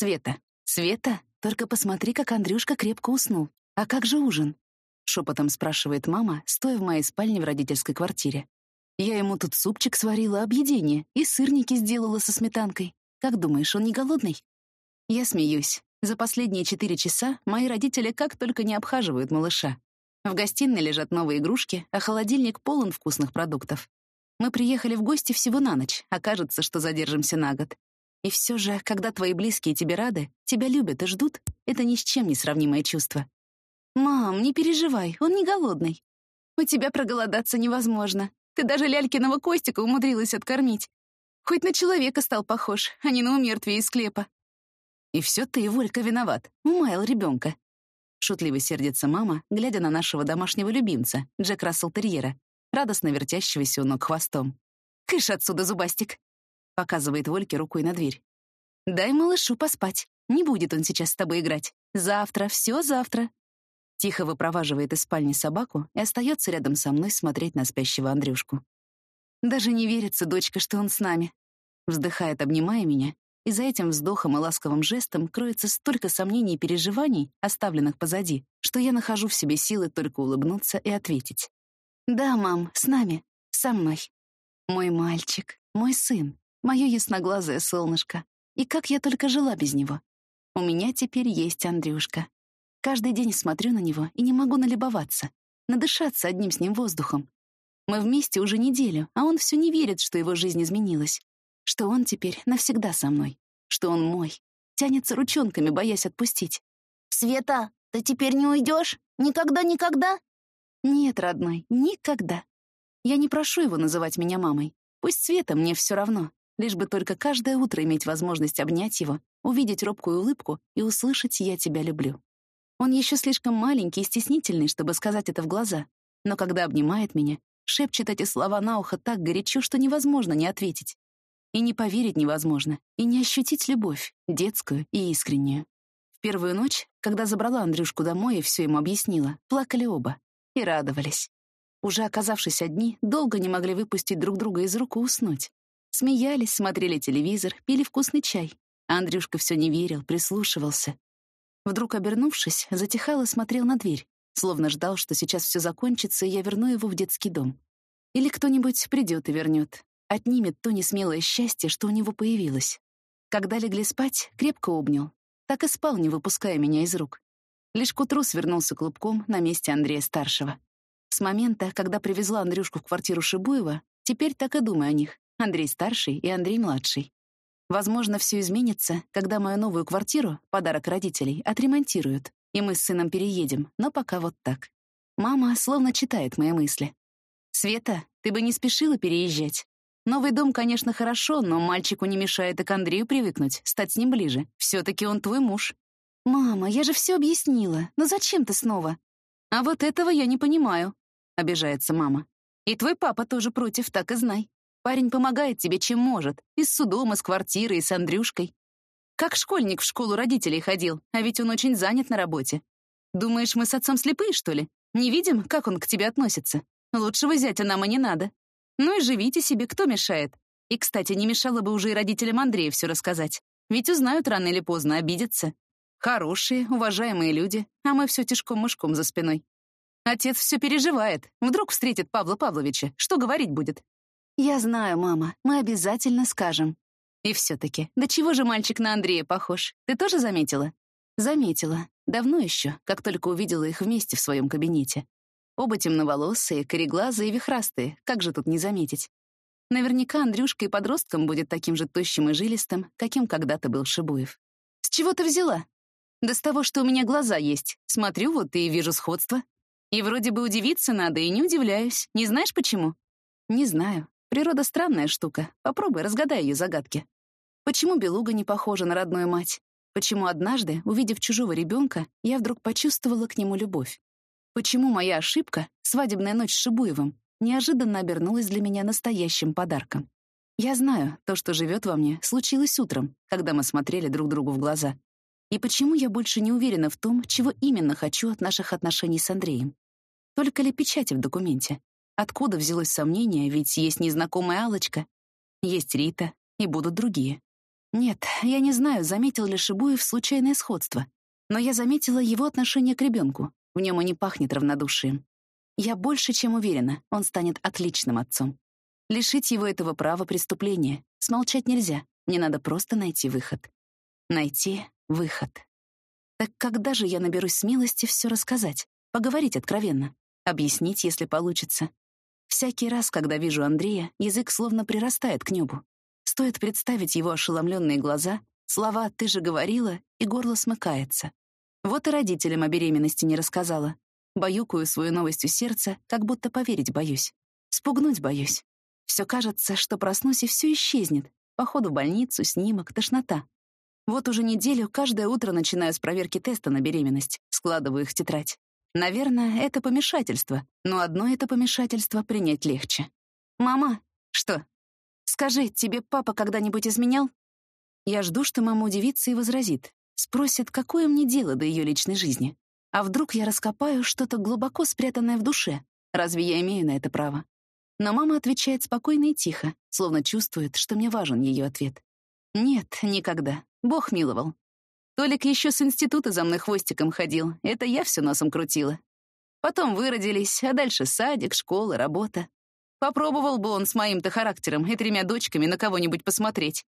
Света, Света, только посмотри, как Андрюшка крепко уснул. А как же ужин? Шепотом спрашивает мама, стоя в моей спальне в родительской квартире. Я ему тут супчик сварила, объедение, и сырники сделала со сметанкой. Как думаешь, он не голодный? Я смеюсь. За последние четыре часа мои родители как только не обхаживают малыша. В гостиной лежат новые игрушки, а холодильник полон вкусных продуктов. Мы приехали в гости всего на ночь, а кажется, что задержимся на год. И все же, когда твои близкие тебе рады, тебя любят и ждут, это ни с чем не сравнимое чувство. «Мам, не переживай, он не голодный. У тебя проголодаться невозможно. Ты даже лялькиного Костика умудрилась откормить. Хоть на человека стал похож, а не на умертвие из склепа. И все ты, Волька, виноват. Умаял ребенка. Шутливо сердится мама, глядя на нашего домашнего любимца, Джек Рассел Терьера, радостно вертящегося у ног хвостом. «Кыш отсюда, зубастик!» Показывает Вольке рукой на дверь. «Дай малышу поспать. Не будет он сейчас с тобой играть. Завтра, все завтра». Тихо выпроваживает из спальни собаку и остается рядом со мной смотреть на спящего Андрюшку. «Даже не верится, дочка, что он с нами». Вздыхает, обнимая меня и за этим вздохом и ласковым жестом кроется столько сомнений и переживаний, оставленных позади, что я нахожу в себе силы только улыбнуться и ответить. «Да, мам, с нами, со мной. Мой мальчик, мой сын, мое ясноглазое солнышко. И как я только жила без него. У меня теперь есть Андрюшка. Каждый день смотрю на него и не могу налюбоваться, надышаться одним с ним воздухом. Мы вместе уже неделю, а он все не верит, что его жизнь изменилась что он теперь навсегда со мной, что он мой, тянется ручонками, боясь отпустить. «Света, ты теперь не уйдешь? Никогда-никогда?» «Нет, родной, никогда. Я не прошу его называть меня мамой. Пусть Света мне все равно, лишь бы только каждое утро иметь возможность обнять его, увидеть робкую улыбку и услышать «я тебя люблю». Он еще слишком маленький и стеснительный, чтобы сказать это в глаза, но когда обнимает меня, шепчет эти слова на ухо так горячо, что невозможно не ответить. И не поверить невозможно, и не ощутить любовь, детскую и искреннюю. В первую ночь, когда забрала Андрюшку домой и все ему объяснила, плакали оба и радовались. Уже оказавшись одни, долго не могли выпустить друг друга из рук и уснуть. Смеялись, смотрели телевизор, пили вкусный чай. Андрюшка все не верил, прислушивался. Вдруг, обернувшись, затихал и смотрел на дверь, словно ждал, что сейчас все закончится, и я верну его в детский дом. Или кто-нибудь придет и вернет, отнимет то несмелое счастье, что у него появилось. Когда легли спать, крепко обнял. Так и спал, не выпуская меня из рук. Лишь к утру свернулся клубком на месте Андрея-старшего. С момента, когда привезла Андрюшку в квартиру Шибуева, теперь так и думаю о них. Андрей-старший и Андрей-младший. Возможно, все изменится, когда мою новую квартиру, подарок родителей, отремонтируют, и мы с сыном переедем, но пока вот так. Мама словно читает мои мысли. «Света, ты бы не спешила переезжать. Новый дом, конечно, хорошо, но мальчику не мешает и к Андрею привыкнуть, стать с ним ближе. Все-таки он твой муж. «Мама, я же все объяснила. Но зачем ты снова?» «А вот этого я не понимаю», — обижается мама. «И твой папа тоже против, так и знай. Парень помогает тебе, чем может. И с судом, и с квартирой, и с Андрюшкой. Как школьник в школу родителей ходил, а ведь он очень занят на работе. Думаешь, мы с отцом слепые, что ли? Не видим, как он к тебе относится? Лучшего зятя нам и не надо. Ну и живите себе, кто мешает. И, кстати, не мешало бы уже и родителям Андрея все рассказать. Ведь узнают рано или поздно, обидятся. Хорошие, уважаемые люди, а мы все тишком-мышком за спиной. Отец все переживает. Вдруг встретит Павла Павловича. Что говорить будет? Я знаю, мама. Мы обязательно скажем. И все-таки, до чего же мальчик на Андрея похож? Ты тоже заметила? Заметила. Давно еще, как только увидела их вместе в своем кабинете. Оба темноволосые, кореглазые и вихрастые, как же тут не заметить. Наверняка Андрюшка и подростком будет таким же тощим и жилистым, каким когда-то был Шибуев. «С чего ты взяла?» «Да с того, что у меня глаза есть. Смотрю вот и вижу сходство. И вроде бы удивиться надо, и не удивляюсь. Не знаешь, почему?» «Не знаю. Природа странная штука. Попробуй, разгадай ее загадки. Почему белуга не похожа на родную мать? Почему однажды, увидев чужого ребенка, я вдруг почувствовала к нему любовь? Почему моя ошибка, свадебная ночь с Шибуевым, неожиданно обернулась для меня настоящим подарком? Я знаю, то, что живет во мне, случилось утром, когда мы смотрели друг другу в глаза. И почему я больше не уверена в том, чего именно хочу от наших отношений с Андреем? Только ли печати в документе? Откуда взялось сомнение, ведь есть незнакомая алочка есть Рита и будут другие. Нет, я не знаю, заметил ли Шибуев случайное сходство, но я заметила его отношение к ребенку. В нем и не пахнет равнодушием. Я больше чем уверена, он станет отличным отцом. Лишить его этого права преступления. Смолчать нельзя. Мне надо просто найти выход. Найти выход. Так когда же я наберусь смелости все рассказать? Поговорить откровенно? Объяснить, если получится? Всякий раз, когда вижу Андрея, язык словно прирастает к небу. Стоит представить его ошеломленные глаза, слова «ты же говорила», и горло смыкается. Вот и родителям о беременности не рассказала. Баюкаю свою новость у сердца, как будто поверить боюсь. Спугнуть боюсь. Все кажется, что проснусь, и все исчезнет. Походу в больницу, снимок, тошнота. Вот уже неделю каждое утро начинаю с проверки теста на беременность, складываю их в тетрадь. Наверное, это помешательство, но одно это помешательство принять легче. «Мама!» «Что?» «Скажи, тебе папа когда-нибудь изменял?» Я жду, что мама удивится и возразит. Спросит, какое мне дело до ее личной жизни. А вдруг я раскопаю что-то глубоко спрятанное в душе? Разве я имею на это право? Но мама отвечает спокойно и тихо, словно чувствует, что мне важен ее ответ. Нет, никогда. Бог миловал. Толик еще с института за мной хвостиком ходил. Это я все носом крутила. Потом выродились, а дальше садик, школа, работа. Попробовал бы он с моим-то характером и тремя дочками на кого-нибудь посмотреть.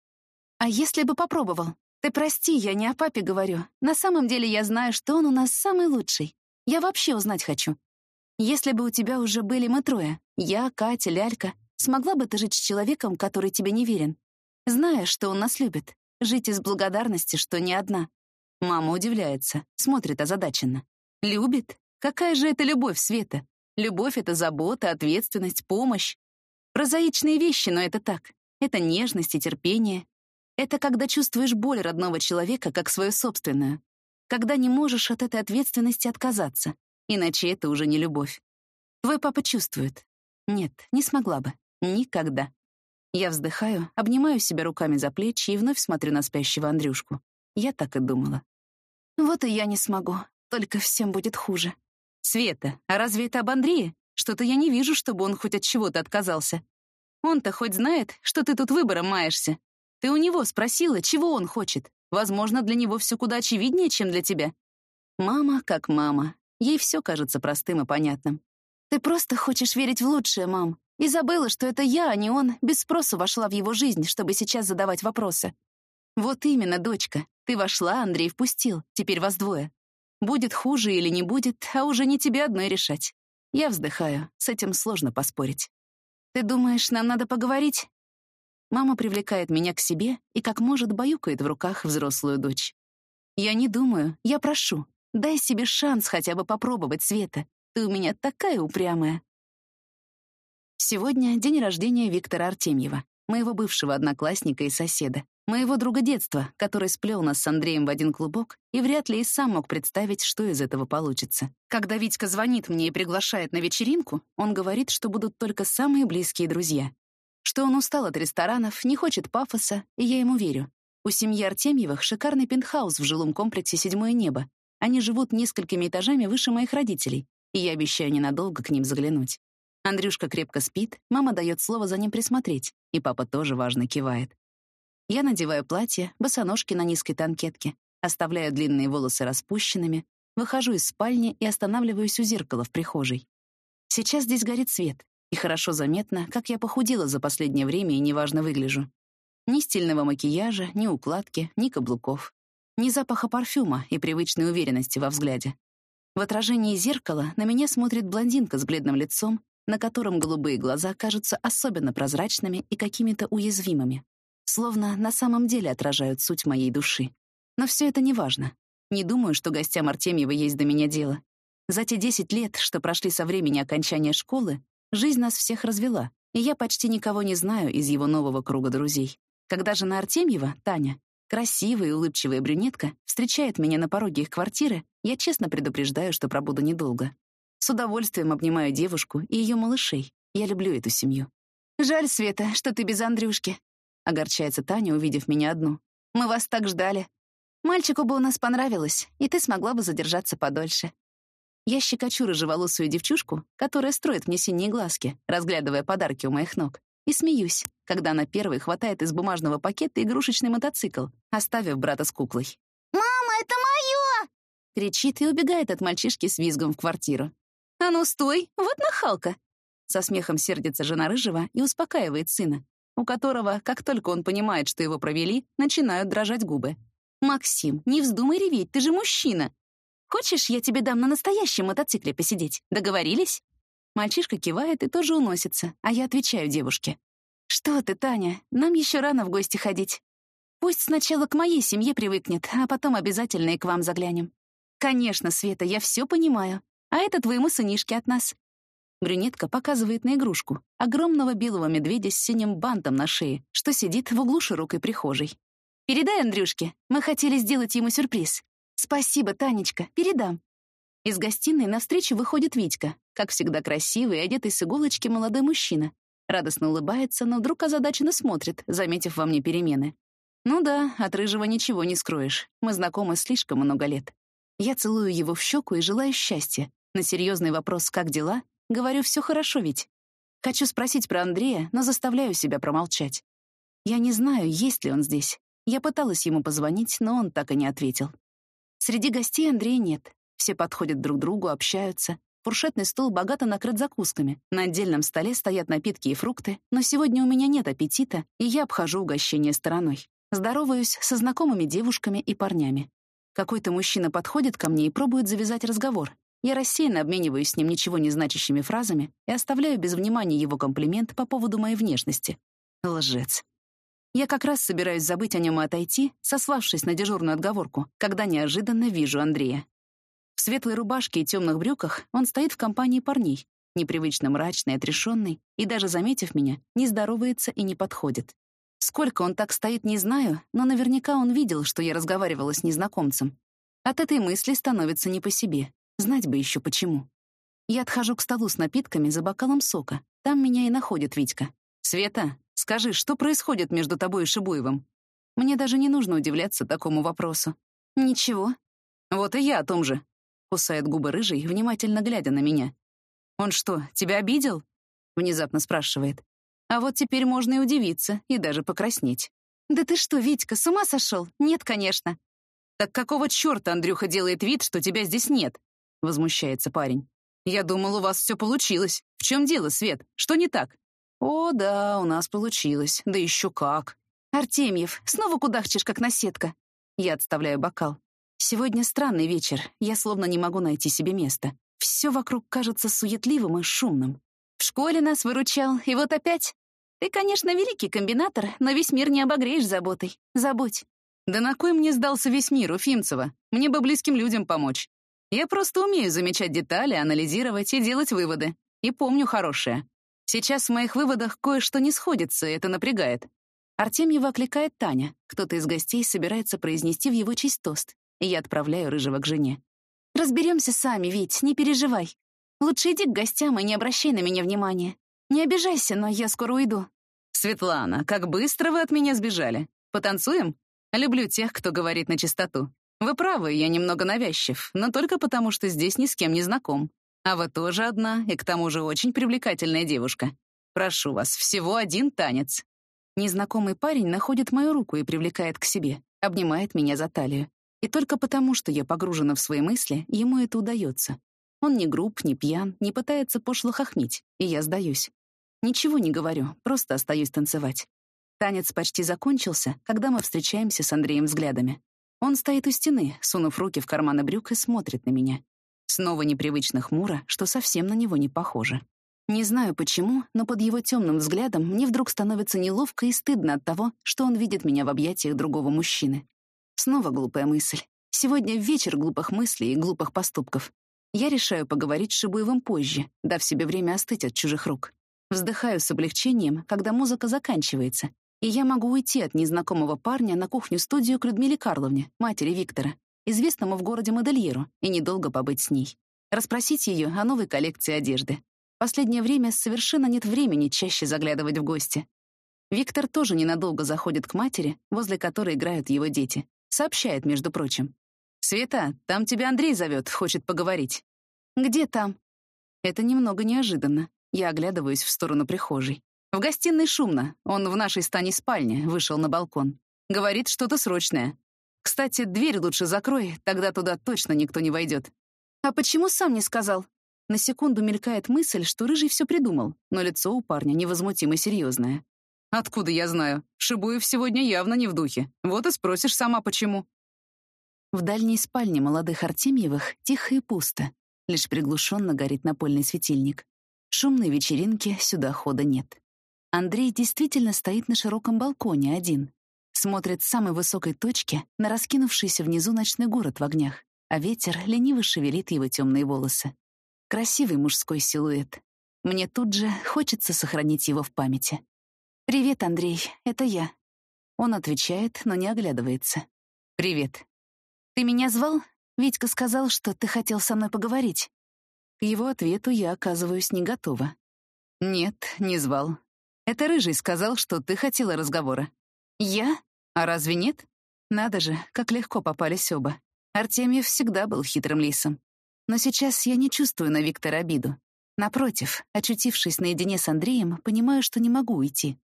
А если бы попробовал? Ты прости, я не о папе говорю. На самом деле я знаю, что он у нас самый лучший. Я вообще узнать хочу. Если бы у тебя уже были мы трое, я, Катя, Лялька, смогла бы ты жить с человеком, который тебе не верен, зная, что он нас любит, жить из благодарности, что не одна. Мама удивляется, смотрит озадаченно. Любит? Какая же это любовь, Света? Любовь — это забота, ответственность, помощь. Прозаичные вещи, но это так. Это нежность и терпение. Это когда чувствуешь боль родного человека как свою собственную. Когда не можешь от этой ответственности отказаться. Иначе это уже не любовь. Твой папа чувствует. Нет, не смогла бы. Никогда. Я вздыхаю, обнимаю себя руками за плечи и вновь смотрю на спящего Андрюшку. Я так и думала. Вот и я не смогу. Только всем будет хуже. Света, а разве это об Андрее? Что-то я не вижу, чтобы он хоть от чего-то отказался. Он-то хоть знает, что ты тут выбором маешься. Ты у него спросила, чего он хочет. Возможно, для него все куда очевиднее, чем для тебя. Мама как мама. Ей все кажется простым и понятным. Ты просто хочешь верить в лучшее, мам. И забыла, что это я, а не он, без спросу вошла в его жизнь, чтобы сейчас задавать вопросы. Вот именно, дочка. Ты вошла, Андрей впустил. Теперь вас двое. Будет хуже или не будет, а уже не тебе одной решать. Я вздыхаю. С этим сложно поспорить. Ты думаешь, нам надо поговорить? Мама привлекает меня к себе и, как может, баюкает в руках взрослую дочь. Я не думаю, я прошу. Дай себе шанс хотя бы попробовать, Света. Ты у меня такая упрямая. Сегодня день рождения Виктора Артемьева, моего бывшего одноклассника и соседа, моего друга детства, который сплел нас с Андреем в один клубок и вряд ли и сам мог представить, что из этого получится. Когда Витька звонит мне и приглашает на вечеринку, он говорит, что будут только самые близкие друзья. Что он устал от ресторанов, не хочет пафоса, и я ему верю. У семьи Артемьевых шикарный пентхаус в жилом комплексе «Седьмое небо», они живут несколькими этажами выше моих родителей, и я обещаю ненадолго к ним заглянуть. Андрюшка крепко спит, мама дает слово за ним присмотреть, и папа тоже важно кивает. Я надеваю платье, босоножки на низкой танкетке, оставляю длинные волосы распущенными, выхожу из спальни и останавливаюсь у зеркала в прихожей. Сейчас здесь горит свет, и хорошо заметно, как я похудела за последнее время и неважно выгляжу. Ни стильного макияжа, ни укладки, ни каблуков ни запаха парфюма и привычной уверенности во взгляде. В отражении зеркала на меня смотрит блондинка с бледным лицом, на котором голубые глаза кажутся особенно прозрачными и какими-то уязвимыми, словно на самом деле отражают суть моей души. Но все это не важно. Не думаю, что гостям Артемьева есть до меня дело. За те 10 лет, что прошли со времени окончания школы, жизнь нас всех развела, и я почти никого не знаю из его нового круга друзей. Когда жена Артемьева, Таня, Красивая и улыбчивая брюнетка встречает меня на пороге их квартиры, я честно предупреждаю, что пробуду недолго. С удовольствием обнимаю девушку и ее малышей. Я люблю эту семью. «Жаль, Света, что ты без Андрюшки», — огорчается Таня, увидев меня одну. «Мы вас так ждали. Мальчику бы у нас понравилось, и ты смогла бы задержаться подольше». Я щекочу рыжеволосую девчушку, которая строит мне синие глазки, разглядывая подарки у моих ног. и смеюсь, когда она первой хватает из бумажного пакета игрушечный мотоцикл, оставив брата с куклой. «Мама, это мое!» Кричит и убегает от мальчишки с визгом в квартиру. «А ну, стой! Вот нахалка!» Со смехом сердится жена Рыжего и успокаивает сына, у которого, как только он понимает, что его провели, начинают дрожать губы. «Максим, не вздумай реветь, ты же мужчина! Хочешь, я тебе дам на настоящем мотоцикле посидеть? Договорились?» Мальчишка кивает и тоже уносится, а я отвечаю девушке. «Что ты, Таня, нам еще рано в гости ходить. Пусть сначала к моей семье привыкнет, а потом обязательно и к вам заглянем. Конечно, Света, я все понимаю. А это твоему сынишке от нас. Брюнетка показывает на игрушку, огромного белого медведя с синим бантом на шее, что сидит в углу широкой прихожей. «Передай Андрюшке, мы хотели сделать ему сюрприз». «Спасибо, Танечка, передам». Из гостиной навстречу выходит Витька, как всегда красивый, одетый с иголочки молодой мужчина. Радостно улыбается, но вдруг озадаченно смотрит, заметив во мне перемены. Ну да, от Рыжего ничего не скроешь. Мы знакомы слишком много лет. Я целую его в щеку и желаю счастья. На серьезный вопрос «как дела?» Говорю «все хорошо ведь». Хочу спросить про Андрея, но заставляю себя промолчать. Я не знаю, есть ли он здесь. Я пыталась ему позвонить, но он так и не ответил. Среди гостей Андрея нет. Все подходят друг к другу, общаются. Фуршетный стол богато накрыт закусками. На отдельном столе стоят напитки и фрукты, но сегодня у меня нет аппетита, и я обхожу угощение стороной. Здороваюсь со знакомыми девушками и парнями. Какой-то мужчина подходит ко мне и пробует завязать разговор. Я рассеянно обмениваюсь с ним ничего не значащими фразами и оставляю без внимания его комплимент по поводу моей внешности. Лжец. Я как раз собираюсь забыть о нем и отойти, сославшись на дежурную отговорку, когда неожиданно вижу Андрея. В светлой рубашке и темных брюках он стоит в компании парней, непривычно мрачный, отрешенный, и даже заметив меня, не здоровается и не подходит. Сколько он так стоит, не знаю, но наверняка он видел, что я разговаривала с незнакомцем. От этой мысли становится не по себе. Знать бы еще почему. Я отхожу к столу с напитками за бокалом сока. Там меня и находит Витька. «Света, скажи, что происходит между тобой и Шибуевым?» Мне даже не нужно удивляться такому вопросу. «Ничего». «Вот и я о том же», — кусает губы рыжий, внимательно глядя на меня. «Он что, тебя обидел?» — внезапно спрашивает. А вот теперь можно и удивиться, и даже покраснеть. «Да ты что, Витька, с ума сошел? Нет, конечно». «Так какого черта Андрюха делает вид, что тебя здесь нет?» — возмущается парень. «Я думал, у вас все получилось. В чем дело, Свет? Что не так?» «О, да, у нас получилось. Да еще как». «Артемьев, снова кудахчешь, как наседка». Я отставляю бокал. Сегодня странный вечер. Я словно не могу найти себе места. Все вокруг кажется суетливым и шумным. В школе нас выручал, и вот опять. Ты, конечно, великий комбинатор, но весь мир не обогреешь заботой. Забудь. Да на кой мне сдался весь мир, Уфимцева? Мне бы близким людям помочь. Я просто умею замечать детали, анализировать и делать выводы. И помню хорошее. Сейчас в моих выводах кое-что не сходится, и это напрягает. Артемьева окликает Таня. Кто-то из гостей собирается произнести в его честь тост, и я отправляю Рыжего к жене. «Разберемся сами, Вить, не переживай. Лучше иди к гостям и не обращай на меня внимания. Не обижайся, но я скоро уйду». «Светлана, как быстро вы от меня сбежали. Потанцуем? Люблю тех, кто говорит на чистоту. Вы правы, я немного навязчив, но только потому, что здесь ни с кем не знаком. А вы тоже одна, и к тому же очень привлекательная девушка. Прошу вас, всего один танец». Незнакомый парень находит мою руку и привлекает к себе, обнимает меня за талию. И только потому, что я погружена в свои мысли, ему это удается. Он не груб, не пьян, не пытается пошло хохмить, и я сдаюсь. Ничего не говорю, просто остаюсь танцевать. Танец почти закончился, когда мы встречаемся с Андреем взглядами. Он стоит у стены, сунув руки в карманы брюк и смотрит на меня. Снова непривычно хмуро, что совсем на него не похоже. Не знаю почему, но под его темным взглядом мне вдруг становится неловко и стыдно от того, что он видит меня в объятиях другого мужчины. Снова глупая мысль. Сегодня вечер глупых мыслей и глупых поступков. Я решаю поговорить с Шибуевым позже, дав себе время остыть от чужих рук. Вздыхаю с облегчением, когда музыка заканчивается, и я могу уйти от незнакомого парня на кухню-студию к Людмиле Карловне, матери Виктора, известному в городе модельеру, и недолго побыть с ней. Расспросить ее о новой коллекции одежды. Последнее время совершенно нет времени чаще заглядывать в гости. Виктор тоже ненадолго заходит к матери, возле которой играют его дети. Сообщает, между прочим. «Света, там тебя Андрей зовет, хочет поговорить». «Где там?» Это немного неожиданно. Я оглядываюсь в сторону прихожей. В гостиной шумно. Он в нашей стане спальне, вышел на балкон. Говорит, что-то срочное. Кстати, дверь лучше закрой, тогда туда точно никто не войдет. А почему сам не сказал? На секунду мелькает мысль, что Рыжий все придумал, но лицо у парня невозмутимо серьезное. Откуда я знаю? Шибуев сегодня явно не в духе. Вот и спросишь сама, почему. В дальней спальне молодых Артемьевых тихо и пусто. Лишь приглушенно горит напольный светильник. Шумной вечеринки сюда хода нет. Андрей действительно стоит на широком балконе один. Смотрит с самой высокой точки на раскинувшийся внизу ночной город в огнях, а ветер лениво шевелит его темные волосы. Красивый мужской силуэт. Мне тут же хочется сохранить его в памяти. «Привет, Андрей, это я». Он отвечает, но не оглядывается. «Привет». «Ты меня звал? Витька сказал, что ты хотел со мной поговорить». К его ответу я оказываюсь не готова. «Нет, не звал. Это Рыжий сказал, что ты хотела разговора». «Я? А разве нет? Надо же, как легко попались оба. Артемьев всегда был хитрым лисом. Но сейчас я не чувствую на Виктора обиду. Напротив, очутившись наедине с Андреем, понимаю, что не могу уйти.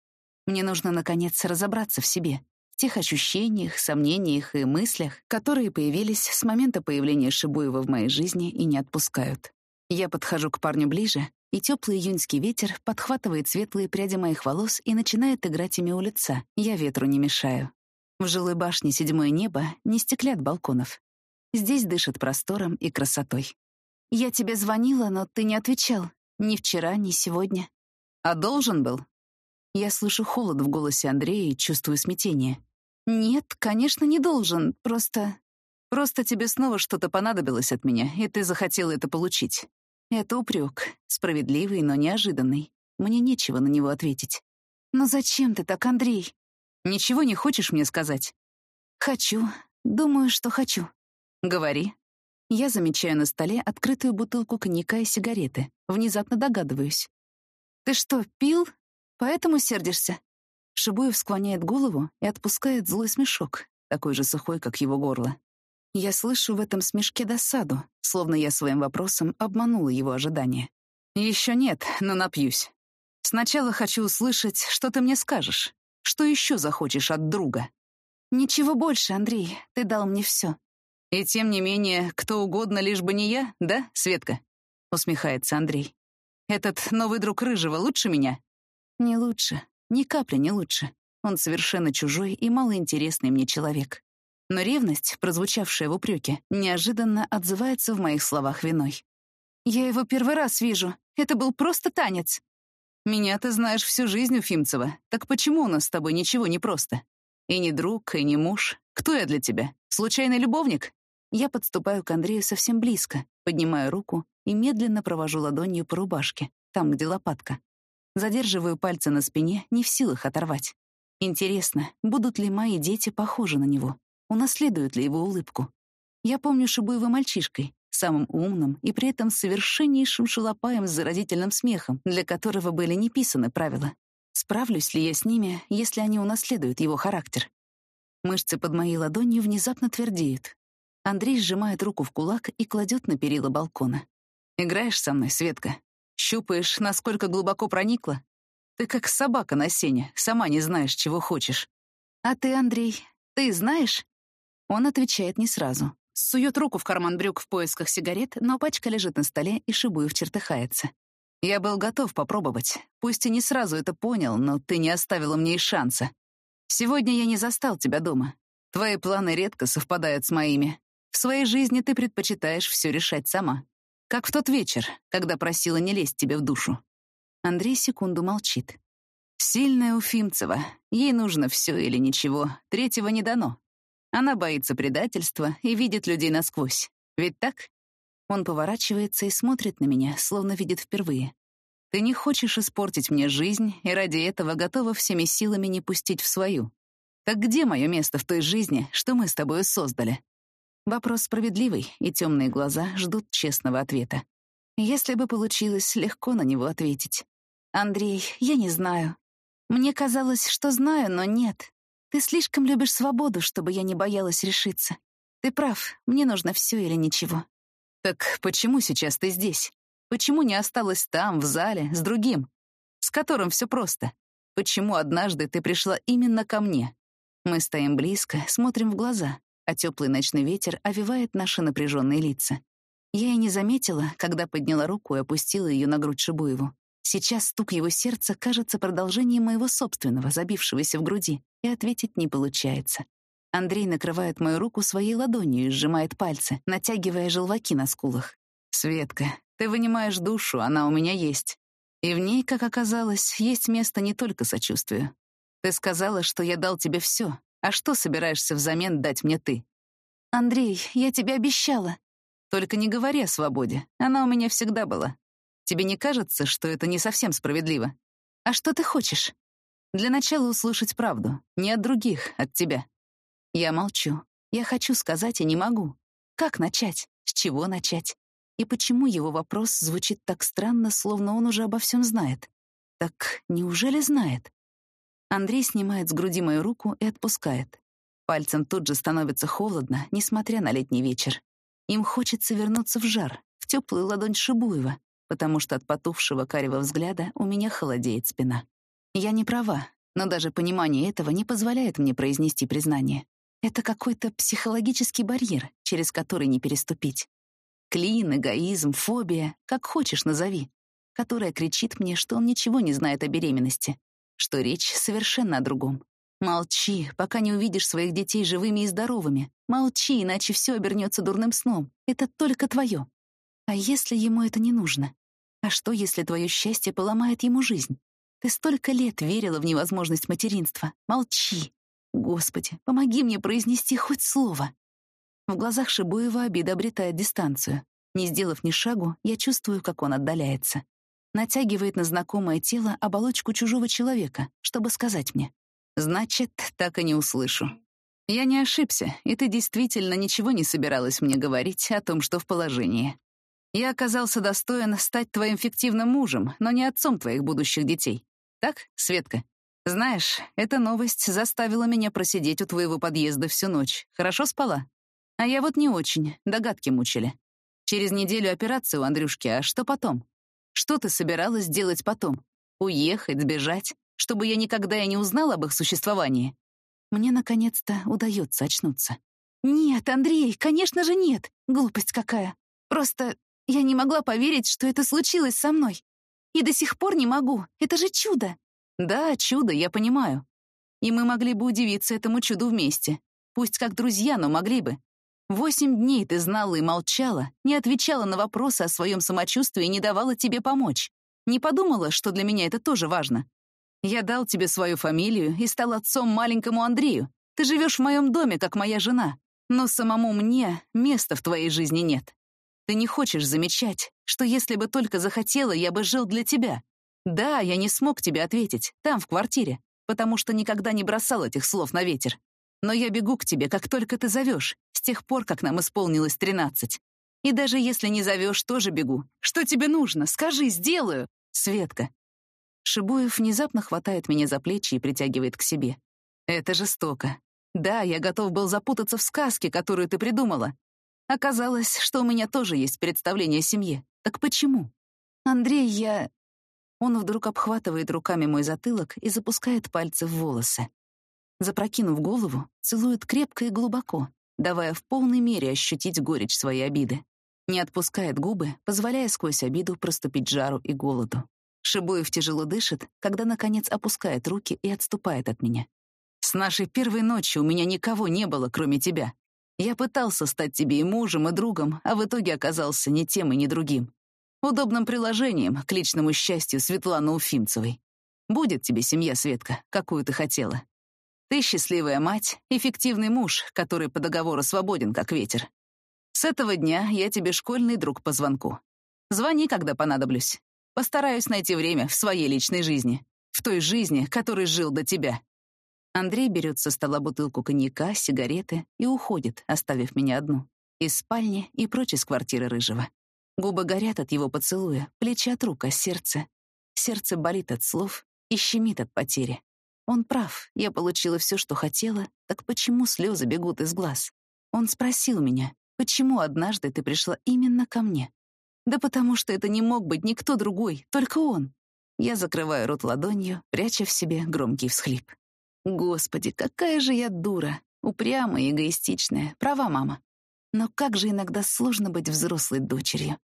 Мне нужно, наконец, разобраться в себе, в тех ощущениях, сомнениях и мыслях, которые появились с момента появления Шибуева в моей жизни и не отпускают. Я подхожу к парню ближе, и теплый июньский ветер подхватывает светлые пряди моих волос и начинает играть ими у лица. Я ветру не мешаю. В жилой башне седьмое небо не стеклят балконов. Здесь дышит простором и красотой. Я тебе звонила, но ты не отвечал. Ни вчера, ни сегодня. А должен был? Я слышу холод в голосе Андрея и чувствую смятение. «Нет, конечно, не должен. Просто... Просто тебе снова что-то понадобилось от меня, и ты захотела это получить». Это упрек, справедливый, но неожиданный. Мне нечего на него ответить. «Но зачем ты так, Андрей?» «Ничего не хочешь мне сказать?» «Хочу. Думаю, что хочу». «Говори». Я замечаю на столе открытую бутылку коньяка и сигареты. Внезапно догадываюсь. «Ты что, пил?» Поэтому сердишься?» Шибуев склоняет голову и отпускает злой смешок, такой же сухой, как его горло. Я слышу в этом смешке досаду, словно я своим вопросом обманула его ожидания. Еще нет, но напьюсь. Сначала хочу услышать, что ты мне скажешь. Что еще захочешь от друга? Ничего больше, Андрей, ты дал мне все. И тем не менее, кто угодно, лишь бы не я, да, Светка? Усмехается Андрей. Этот новый друг Рыжего лучше меня? Не лучше. Ни капли не лучше. Он совершенно чужой и малоинтересный мне человек. Но ревность, прозвучавшая в упреке, неожиданно отзывается в моих словах виной. «Я его первый раз вижу. Это был просто танец». «Меня ты знаешь всю жизнь, Уфимцева. Так почему у нас с тобой ничего не просто? И не друг, и не муж. Кто я для тебя? Случайный любовник?» Я подступаю к Андрею совсем близко, поднимаю руку и медленно провожу ладонью по рубашке, там, где лопатка. Задерживаю пальцы на спине, не в силах оторвать. Интересно, будут ли мои дети похожи на него? Унаследуют ли его улыбку? Я помню Шибуева мальчишкой, самым умным и при этом совершеннейшим шалопаем с заразительным смехом, для которого были не писаны правила. Справлюсь ли я с ними, если они унаследуют его характер? Мышцы под моей ладонью внезапно твердеют. Андрей сжимает руку в кулак и кладет на перила балкона. «Играешь со мной, Светка?» Щупаешь, насколько глубоко проникла? Ты как собака на сене, сама не знаешь, чего хочешь. А ты, Андрей, ты знаешь? Он отвечает не сразу. Сует руку в карман брюк в поисках сигарет, но пачка лежит на столе, и Шибуев чертыхается. Я был готов попробовать. Пусть и не сразу это понял, но ты не оставила мне и шанса. Сегодня я не застал тебя дома. Твои планы редко совпадают с моими. В своей жизни ты предпочитаешь все решать сама. Как в тот вечер, когда просила не лезть тебе в душу. Андрей секунду молчит. Сильная Уфимцева. Ей нужно все или ничего. Третьего не дано. Она боится предательства и видит людей насквозь. Ведь так? Он поворачивается и смотрит на меня, словно видит впервые. Ты не хочешь испортить мне жизнь и ради этого готова всеми силами не пустить в свою. Так где мое место в той жизни, что мы с тобой создали? Вопрос справедливый, и темные глаза ждут честного ответа. Если бы получилось легко на него ответить. «Андрей, я не знаю. Мне казалось, что знаю, но нет. Ты слишком любишь свободу, чтобы я не боялась решиться. Ты прав, мне нужно все или ничего». «Так почему сейчас ты здесь? Почему не осталась там, в зале, с другим? С которым все просто? Почему однажды ты пришла именно ко мне? Мы стоим близко, смотрим в глаза, а теплый ночной ветер овивает наши напряженные лица. Я и не заметила, когда подняла руку и опустила ее на грудь Шибуеву. Сейчас стук его сердца кажется продолжением моего собственного, забившегося в груди, и ответить не получается. Андрей накрывает мою руку своей ладонью и сжимает пальцы, натягивая желваки на скулах. «Светка, ты вынимаешь душу, она у меня есть. И в ней, как оказалось, есть место не только сочувствию. Ты сказала, что я дал тебе все, а что собираешься взамен дать мне ты?» «Андрей, я тебе обещала». «Только не говори о свободе, она у меня всегда была. Тебе не кажется, что это не совсем справедливо? А что ты хочешь? Для начала услышать правду. Не от других, от тебя. Я молчу. Я хочу сказать и не могу. Как начать? С чего начать? И почему его вопрос звучит так странно, словно он уже обо всем знает? Так неужели знает? Андрей снимает с груди мою руку и отпускает. Пальцем тут же становится холодно, несмотря на летний вечер. Им хочется вернуться в жар, в теплую ладонь Шибуева, потому что от потухшего карего взгляда у меня холодеет спина. Я не права, но даже понимание этого не позволяет мне произнести признание. Это какой-то психологический барьер, через который не переступить. Клин, эгоизм, фобия, как хочешь назови, которая кричит мне, что он ничего не знает о беременности, что речь совершенно о другом. Молчи, пока не увидишь своих детей живыми и здоровыми. Молчи, иначе все обернется дурным сном. Это только твое. А если ему это не нужно? А что, если твое счастье поломает ему жизнь? Ты столько лет верила в невозможность материнства. Молчи. Господи, помоги мне произнести хоть слово. В глазах Шибуева обида обретает дистанцию. Не сделав ни шагу, я чувствую, как он отдаляется. Натягивает на знакомое тело оболочку чужого человека, чтобы сказать мне. Значит, так и не услышу. Я не ошибся, и ты действительно ничего не собиралась мне говорить о том, что в положении. Я оказался достоин стать твоим фиктивным мужем, но не отцом твоих будущих детей. Так, Светка? Знаешь, эта новость заставила меня просидеть у твоего подъезда всю ночь. Хорошо спала? А я вот не очень, догадки мучили. Через неделю операции у Андрюшки, а что потом? Что ты собиралась делать потом? Уехать, сбежать, чтобы я никогда и не узнала об их существовании? Мне наконец-то удается очнуться. Нет, Андрей, конечно же нет. Глупость какая. Просто я не могла поверить, что это случилось со мной. И до сих пор не могу. Это же чудо. Да, чудо, я понимаю. И мы могли бы удивиться этому чуду вместе. Пусть как друзья, но могли бы. Восемь дней ты знала и молчала, не отвечала на вопросы о своем самочувствии и не давала тебе помочь. Не подумала, что для меня это тоже важно. Я дал тебе свою фамилию и стал отцом маленькому Андрею. Ты живешь в моем доме, как моя жена. Но самому мне места в твоей жизни нет. Ты не хочешь замечать, что если бы только захотела, я бы жил для тебя. Да, я не смог тебе ответить, там, в квартире, потому что никогда не бросал этих слов на ветер. Но я бегу к тебе, как только ты зовешь, с тех пор, как нам исполнилось тринадцать. И даже если не зовешь, тоже бегу. Что тебе нужно? Скажи, сделаю. Светка. Шибуев внезапно хватает меня за плечи и притягивает к себе. Это жестоко. Да, я готов был запутаться в сказке, которую ты придумала, Оказалось, что у меня тоже есть представление о семье. Так почему? Андрей, я... Он вдруг обхватывает руками мой затылок и запускает пальцы в волосы. Запрокинув голову, целует крепко и глубоко, давая в полной мере ощутить горечь своей обиды. Не отпускает губы, позволяя сквозь обиду проступить жару и голоду. Шибуев тяжело дышит, когда, наконец, опускает руки и отступает от меня. «С нашей первой ночи у меня никого не было, кроме тебя. Я пытался стать тебе и мужем, и другом, а в итоге оказался ни тем и ни другим. Удобным приложением к личному счастью Светланы Уфимцевой. Будет тебе семья, Светка, какую ты хотела. Ты счастливая мать, эффективный муж, который по договору свободен, как ветер. С этого дня я тебе школьный друг по звонку. Звони, когда понадоблюсь. Постараюсь найти время в своей личной жизни, в той жизни, которой жил до тебя. Андрей берет со стола бутылку коньяка, сигареты и уходит, оставив меня одну. Из спальни и прочь из квартиры Рыжего. Губы горят от его поцелуя, плечи от рук, а сердце... Сердце болит от слов и щемит от потери. Он прав, я получила все, что хотела, так почему слезы бегут из глаз? Он спросил меня, почему однажды ты пришла именно ко мне? Да потому что это не мог быть никто другой, только он. Я закрываю рот ладонью, пряча в себе громкий всхлип. Господи, какая же я дура, упрямая и эгоистичная, права мама. Но как же иногда сложно быть взрослой дочерью.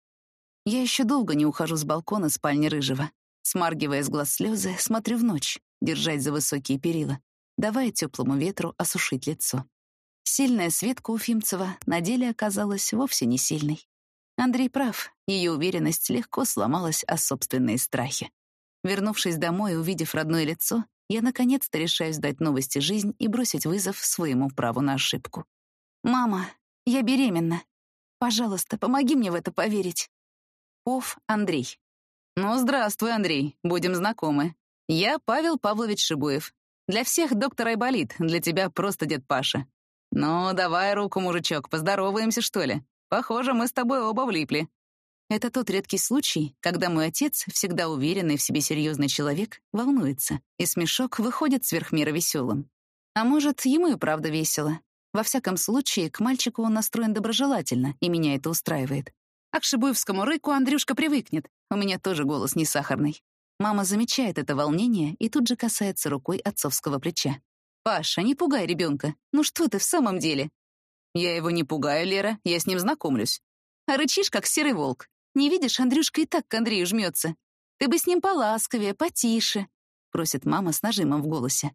Я еще долго не ухожу с балкона спальни Рыжего. Смаргивая с глаз слезы, смотрю в ночь, держась за высокие перила, давая теплому ветру осушить лицо. Сильная Светка Уфимцева на деле оказалась вовсе не сильной. Андрей прав, ее уверенность легко сломалась о собственные страхи. Вернувшись домой и увидев родное лицо, я наконец-то решаюсь дать новости жизнь и бросить вызов своему праву на ошибку. «Мама, я беременна. Пожалуйста, помоги мне в это поверить». Пов Андрей. «Ну, здравствуй, Андрей, будем знакомы. Я Павел Павлович Шибуев. Для всех доктор Айболит, для тебя просто дед Паша. Ну, давай руку, мужичок, поздороваемся, что ли? Похоже, мы с тобой оба влипли. Это тот редкий случай, когда мой отец, всегда уверенный в себе серьезный человек, волнуется, и смешок выходит сверх мира веселым. А может, ему и правда весело. Во всяком случае, к мальчику он настроен доброжелательно, и меня это устраивает. А к шибуевскому рыку Андрюшка привыкнет. У меня тоже голос не сахарный. Мама замечает это волнение и тут же касается рукой отцовского плеча. «Паша, не пугай ребенка. Ну что ты в самом деле?» «Я его не пугаю, Лера, я с ним знакомлюсь». «А рычишь, как серый волк. Не видишь, Андрюшка и так к Андрею жмется. Ты бы с ним поласковее, потише», — просит мама с нажимом в голосе.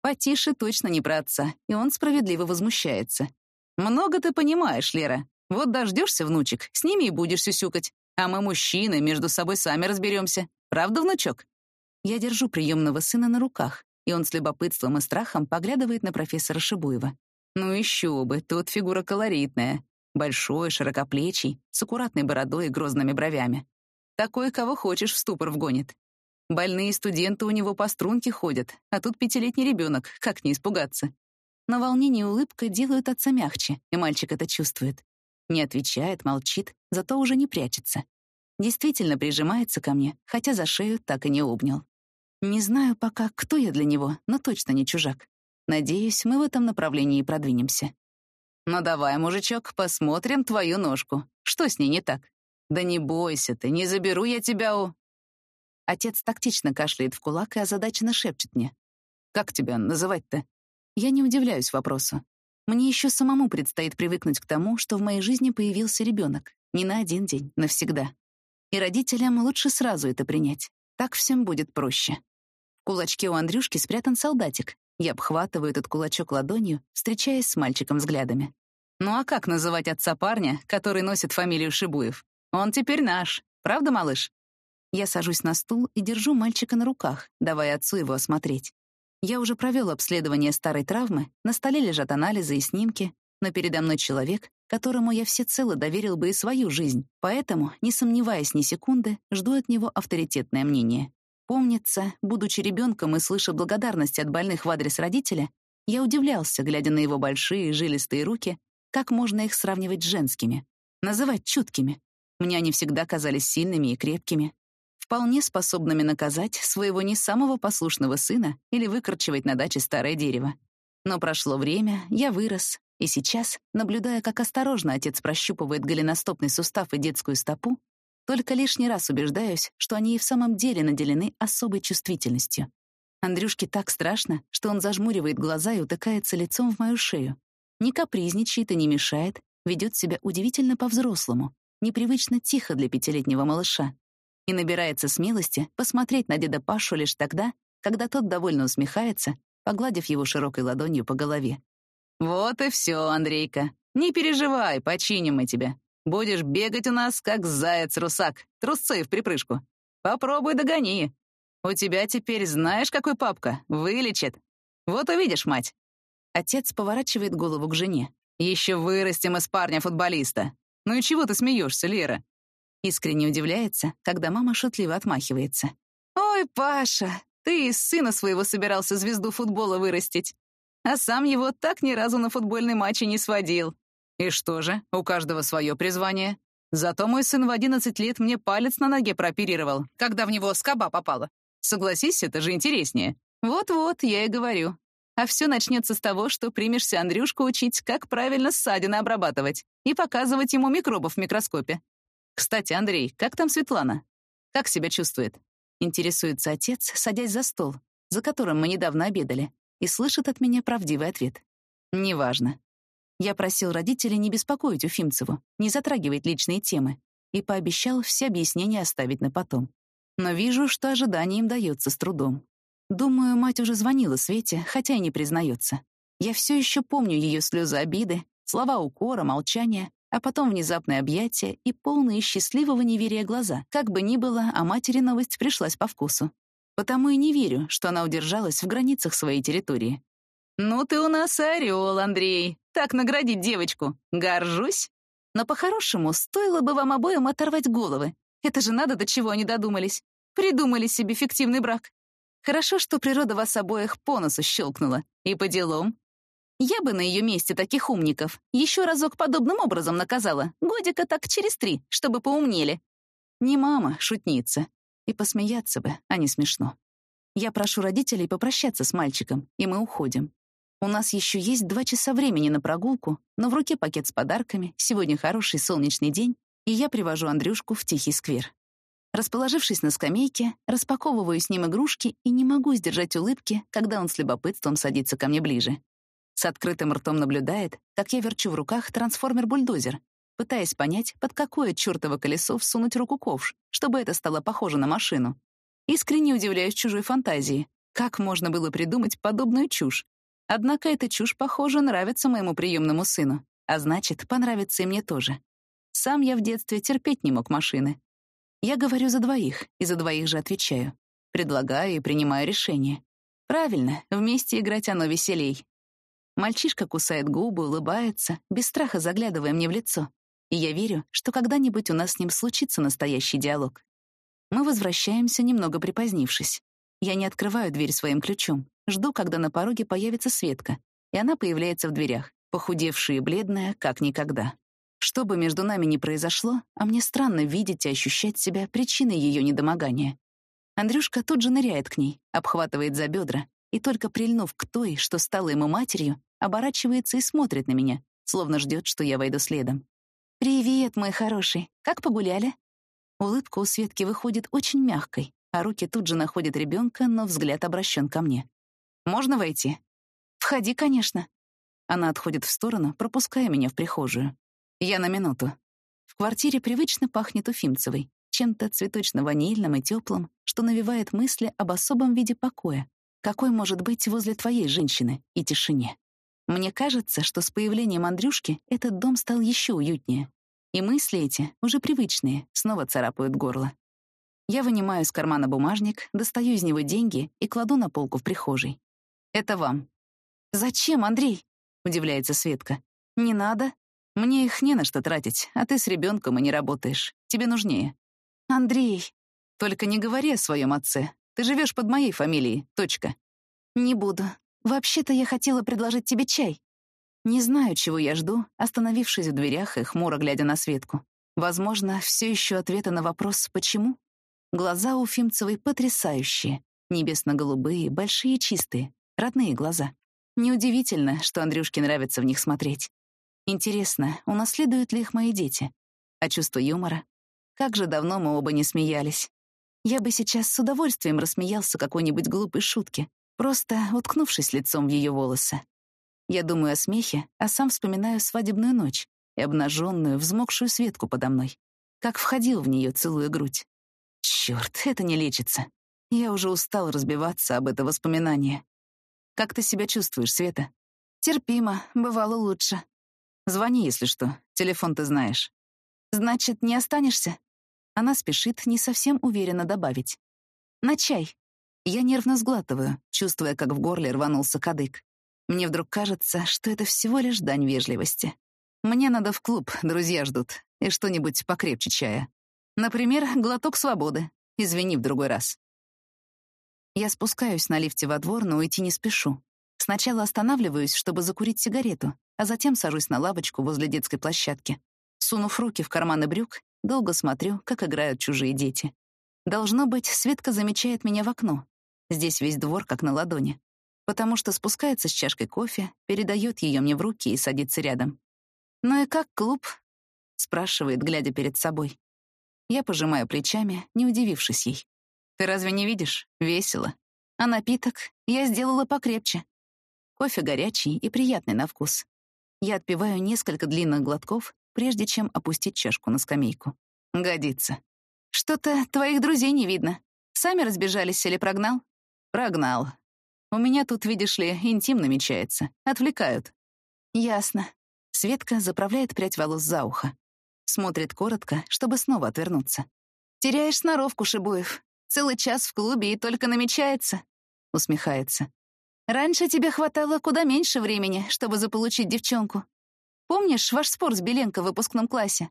Потише точно не про отца, и он справедливо возмущается. «Много ты понимаешь, Лера. Вот дождешься, внучек, с ними и будешь сюсюкать. А мы, мужчины, между собой сами разберемся. Правда, внучок?» Я держу приемного сына на руках, и он с любопытством и страхом поглядывает на профессора Шибуева. Ну еще бы, тут фигура колоритная. Большой, широкоплечий, с аккуратной бородой и грозными бровями. Такой, кого хочешь, в ступор вгонит. Больные студенты у него по струнке ходят, а тут пятилетний ребенок, как не испугаться. Но волнение и улыбка делают отца мягче, и мальчик это чувствует. Не отвечает, молчит, зато уже не прячется. Действительно прижимается ко мне, хотя за шею так и не обнял. Не знаю пока, кто я для него, но точно не чужак. Надеюсь, мы в этом направлении продвинемся. «Ну давай, мужичок, посмотрим твою ножку. Что с ней не так?» «Да не бойся ты, не заберу я тебя у...» Отец тактично кашляет в кулак и озадаченно шепчет мне. «Как тебя называть-то?» Я не удивляюсь вопросу. Мне еще самому предстоит привыкнуть к тому, что в моей жизни появился ребенок. Не на один день, навсегда. И родителям лучше сразу это принять. Так всем будет проще. В кулачке у Андрюшки спрятан солдатик, я обхватываю этот кулачок ладонью, встречаясь с мальчиком взглядами. Ну а как называть отца парня, который носит фамилию Шибуев? Он теперь наш. Правда, малыш? Я сажусь на стул и держу мальчика на руках, давая отцу его осмотреть. Я уже провел обследование старой травмы, на столе лежат анализы и снимки, но передо мной человек, которому я всецело доверил бы и свою жизнь, поэтому, не сомневаясь ни секунды, жду от него авторитетное мнение. Помнится, будучи ребенком и слыша благодарность от больных в адрес родителя, я удивлялся, глядя на его большие жилистые руки, как можно их сравнивать с женскими, называть чуткими. Мне они всегда казались сильными и крепкими, вполне способными наказать своего не самого послушного сына или выкорчевать на даче старое дерево. Но прошло время, я вырос, и сейчас, наблюдая, как осторожно отец прощупывает голеностопный сустав и детскую стопу, только лишний раз убеждаюсь, что они и в самом деле наделены особой чувствительностью. Андрюшке так страшно, что он зажмуривает глаза и утыкается лицом в мою шею. Не капризничает и не мешает, ведет себя удивительно по-взрослому, непривычно тихо для пятилетнего малыша. И набирается смелости посмотреть на деда Пашу лишь тогда, когда тот довольно усмехается, погладив его широкой ладонью по голове. «Вот и все, Андрейка. Не переживай, починим мы тебя. Будешь бегать у нас, как заяц-русак, трусцы в припрыжку. Попробуй догони. У тебя теперь знаешь, какой папка? Вылечит. Вот увидишь, мать». Отец поворачивает голову к жене. «Еще вырастим из парня футболиста. Ну и чего ты смеешься, Лера?» Искренне удивляется, когда мама шутливо отмахивается. «Ой, Паша, ты из сына своего собирался звезду футбола вырастить, а сам его так ни разу на футбольный матч и не сводил. И что же, у каждого свое призвание. Зато мой сын в 11 лет мне палец на ноге прооперировал, когда в него скоба попала. Согласись, это же интереснее. Вот-вот, я и говорю. А все начнется с того, что примешься Андрюшку учить, как правильно ссадины обрабатывать и показывать ему микробов в микроскопе. Кстати, Андрей, как там Светлана? Как себя чувствует? Интересуется отец, садясь за стол, за которым мы недавно обедали, и слышит от меня правдивый ответ. «Неважно». Я просил родителей не беспокоить Уфимцеву, не затрагивать личные темы, и пообещал все объяснения оставить на потом. Но вижу, что ожидание им дается с трудом. Думаю, мать уже звонила Свете, хотя и не признается. Я все еще помню ее слезы обиды, слова укора, молчания, а потом внезапное объятие и полные счастливого неверия глаза. Как бы ни было, а матери новость пришлась по вкусу. Потому и не верю, что она удержалась в границах своей территории. «Ну ты у нас орел, Андрей. Так наградить девочку. Горжусь. Но по-хорошему, стоило бы вам обоим оторвать головы. Это же надо, до чего они додумались. Придумали себе фиктивный брак. Хорошо, что природа вас обоих по носу щелкнула. И по делам. Я бы на ее месте таких умников еще разок подобным образом наказала. Годика так через три, чтобы поумнели. Не мама, шутница. И посмеяться бы, а не смешно. Я прошу родителей попрощаться с мальчиком, и мы уходим. У нас еще есть два часа времени на прогулку, но в руке пакет с подарками, сегодня хороший солнечный день, и я привожу Андрюшку в тихий сквер. Расположившись на скамейке, распаковываю с ним игрушки и не могу сдержать улыбки, когда он с любопытством садится ко мне ближе. С открытым ртом наблюдает, как я верчу в руках трансформер-бульдозер, пытаясь понять, под какое чёртово колесо всунуть руку ковш, чтобы это стало похоже на машину. Искренне удивляюсь чужой фантазии. Как можно было придумать подобную чушь? Однако эта чушь, похоже, нравится моему приемному сыну, а значит, понравится и мне тоже. Сам я в детстве терпеть не мог машины. Я говорю за двоих, и за двоих же отвечаю. Предлагаю и принимаю решение. Правильно, вместе играть оно веселей. Мальчишка кусает губы, улыбается, без страха заглядывая мне в лицо. И я верю, что когда-нибудь у нас с ним случится настоящий диалог. Мы возвращаемся, немного припозднившись. Я не открываю дверь своим ключом, жду, когда на пороге появится Светка, и она появляется в дверях, похудевшая и бледная, как никогда. Что бы между нами ни произошло, а мне странно видеть и ощущать себя причиной ее недомогания. Андрюшка тут же ныряет к ней, обхватывает за бедра, и только прильнув к той, что стала ему матерью, оборачивается и смотрит на меня, словно ждет, что я войду следом. «Привет, мой хороший. Как погуляли?» Улыбка у Светки выходит очень мягкой, а руки тут же находят ребенка, но взгляд обращен ко мне. «Можно войти?» «Входи, конечно». Она отходит в сторону, пропуская меня в прихожую. Я на минуту. В квартире привычно пахнет Уфимцевой, чем-то цветочно-ванильным и теплым, что навевает мысли об особом виде покоя, какой может быть возле твоей женщины, и тишине. Мне кажется, что с появлением Андрюшки этот дом стал еще уютнее. И мысли эти, уже привычные, снова царапают горло. Я вынимаю из кармана бумажник, достаю из него деньги и кладу на полку в прихожей. «Это вам». «Зачем, Андрей?» — удивляется Светка. «Не надо. Мне их не на что тратить, а ты с ребенком и не работаешь. Тебе нужнее». «Андрей...» «Только не говори о своем отце. Ты живешь под моей фамилией. Точка». «Не буду. Вообще-то я хотела предложить тебе чай». Не знаю, чего я жду, остановившись в дверях и хмуро глядя на Светку. Возможно, все еще ответа на вопрос «почему?» Глаза у Фимцевой потрясающие, небесно-голубые, большие и чистые, родные глаза. Неудивительно, что Андрюшке нравится в них смотреть. Интересно, унаследуют ли их мои дети? А чувство юмора? Как же давно мы оба не смеялись. Я бы сейчас с удовольствием рассмеялся какой-нибудь глупой шутке, просто уткнувшись лицом в ее волосы. Я думаю о смехе, а сам вспоминаю свадебную ночь и обнаженную, взмокшую Светку подо мной. Как входил в нее, целую грудь. Черт, это не лечится. Я уже устал разбиваться об это воспоминание. Как ты себя чувствуешь, Света? Терпимо, бывало лучше. Звони, если что. Телефон ты знаешь. Значит, не останешься? Она спешит, не совсем уверенно добавить. На чай. Я нервно сглатываю, чувствуя, как в горле рванулся кадык. Мне вдруг кажется, что это всего лишь дань вежливости. Мне надо в клуб, друзья ждут, и что-нибудь покрепче чая. Например, глоток свободы. Извини в другой раз. Я спускаюсь на лифте во двор, но уйти не спешу. Сначала останавливаюсь, чтобы закурить сигарету, а затем сажусь на лавочку возле детской площадки. Сунув руки в карманы брюк, долго смотрю, как играют чужие дети. Должно быть, Светка замечает меня в окно. Здесь весь двор как на ладони. Потому что спускается с чашкой кофе, передает ее мне в руки и садится рядом. «Ну и как клуб?» — спрашивает, глядя перед собой. Я пожимаю плечами, не удивившись ей. Ты разве не видишь? Весело. А напиток я сделала покрепче. Кофе горячий и приятный на вкус. Я отпиваю несколько длинных глотков, прежде чем опустить чашку на скамейку. Годится. Что-то твоих друзей не видно. Сами разбежались или прогнал? Прогнал. У меня тут, видишь ли, интим намечается. Отвлекают. Ясно. Светка заправляет прядь волос за ухо. Смотрит коротко, чтобы снова отвернуться. «Теряешь сноровку, Шибуев. Целый час в клубе и только намечается», — усмехается. «Раньше тебе хватало куда меньше времени, чтобы заполучить девчонку. Помнишь ваш спор с Беленко в выпускном классе?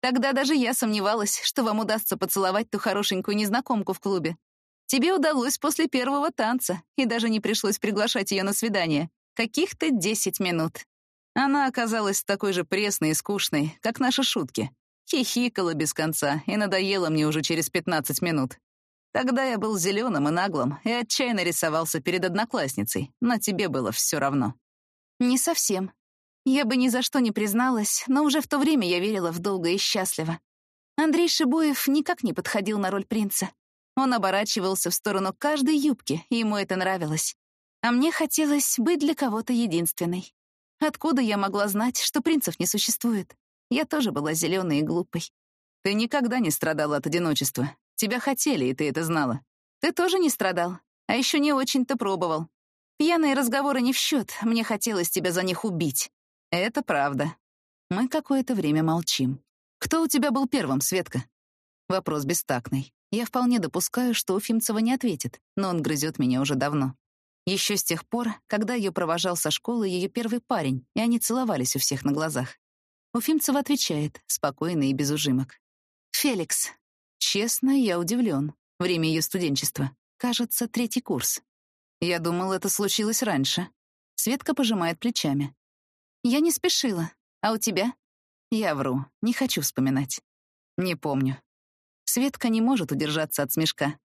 Тогда даже я сомневалась, что вам удастся поцеловать ту хорошенькую незнакомку в клубе. Тебе удалось после первого танца, и даже не пришлось приглашать ее на свидание. Каких-то десять минут. Она оказалась такой же пресной и скучной, как наши шутки. Хихикала без конца и надоела мне уже через 15 минут. Тогда я был зеленым и наглым и отчаянно рисовался перед одноклассницей, но тебе было все равно. Не совсем. Я бы ни за что не призналась, но уже в то время я верила в долго и счастливо. Андрей Шибуев никак не подходил на роль принца. Он оборачивался в сторону каждой юбки, и ему это нравилось. А мне хотелось быть для кого-то единственной. Откуда я могла знать, что принцев не существует? Я тоже была зеленой и глупой. Ты никогда не страдала от одиночества. Тебя хотели, и ты это знала. Ты тоже не страдал, а еще не очень-то пробовал. Пьяные разговоры не в счет, мне хотелось тебя за них убить. Это правда. Мы какое-то время молчим. Кто у тебя был первым, Светка? Вопрос бестактный. Я вполне допускаю, что Уфимцева не ответит, но он грызет меня уже давно. Еще с тех пор, когда ее провожал со школы ее первый парень, и они целовались у всех на глазах. Уфимцева отвечает, спокойно и без ужимок. «Феликс». Честно, я удивлен. Время ее студенчества. Кажется, третий курс. Я думал, это случилось раньше. Светка пожимает плечами. Я не спешила. А у тебя? Я вру. Не хочу вспоминать. Не помню. Светка не может удержаться от смешка.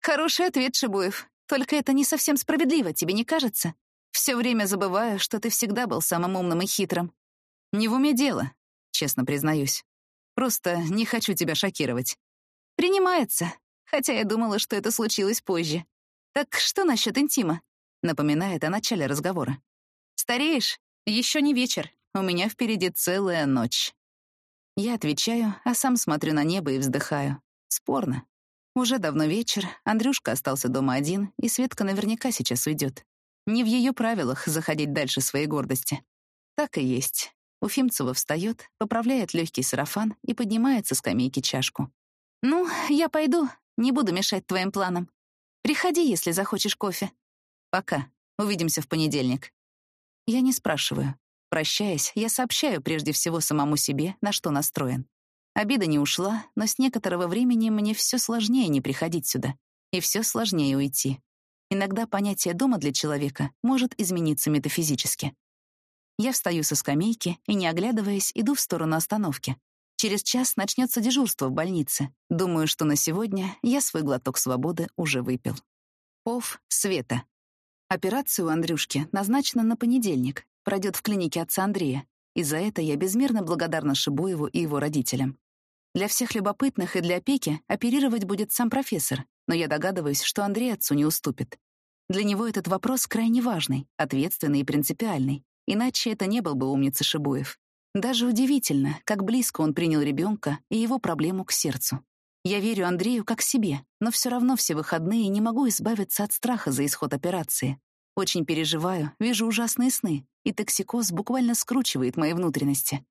Хороший ответ, Шибуев. Только это не совсем справедливо, тебе не кажется? Все время забываю, что ты всегда был самым умным и хитрым. Не в уме дело, честно признаюсь. Просто не хочу тебя шокировать. Принимается, хотя я думала, что это случилось позже. Так что насчет интима? Напоминает о начале разговора. Стареешь? Еще не вечер. У меня впереди целая ночь. Я отвечаю, а сам смотрю на небо и вздыхаю. Спорно. Уже давно вечер, Андрюшка остался дома один, и Светка наверняка сейчас уйдет. Не в ее правилах заходить дальше своей гордости. Так и есть. Уфимцева встает, поправляет легкий сарафан и поднимает со скамейки чашку. «Ну, я пойду, не буду мешать твоим планам. Приходи, если захочешь кофе». «Пока. Увидимся в понедельник». Я не спрашиваю. Прощаясь, я сообщаю прежде всего самому себе, на что настроен. Обида не ушла, но с некоторого времени мне все сложнее не приходить сюда. И все сложнее уйти. Иногда понятие дома для человека может измениться метафизически. Я встаю со скамейки и, не оглядываясь, иду в сторону остановки. Через час начнется дежурство в больнице. Думаю, что на сегодня я свой глоток свободы уже выпил. Пов Света. Операция у Андрюшки назначена на понедельник. Пройдет в клинике отца Андрея. И за это я безмерно благодарна Шибуеву и его родителям. Для всех любопытных и для опеки оперировать будет сам профессор, но я догадываюсь, что Андрей отцу не уступит. Для него этот вопрос крайне важный, ответственный и принципиальный, иначе это не был бы умница Шибуев. Даже удивительно, как близко он принял ребенка и его проблему к сердцу. Я верю Андрею как себе, но все равно все выходные не могу избавиться от страха за исход операции. Очень переживаю, вижу ужасные сны, и токсикоз буквально скручивает мои внутренности.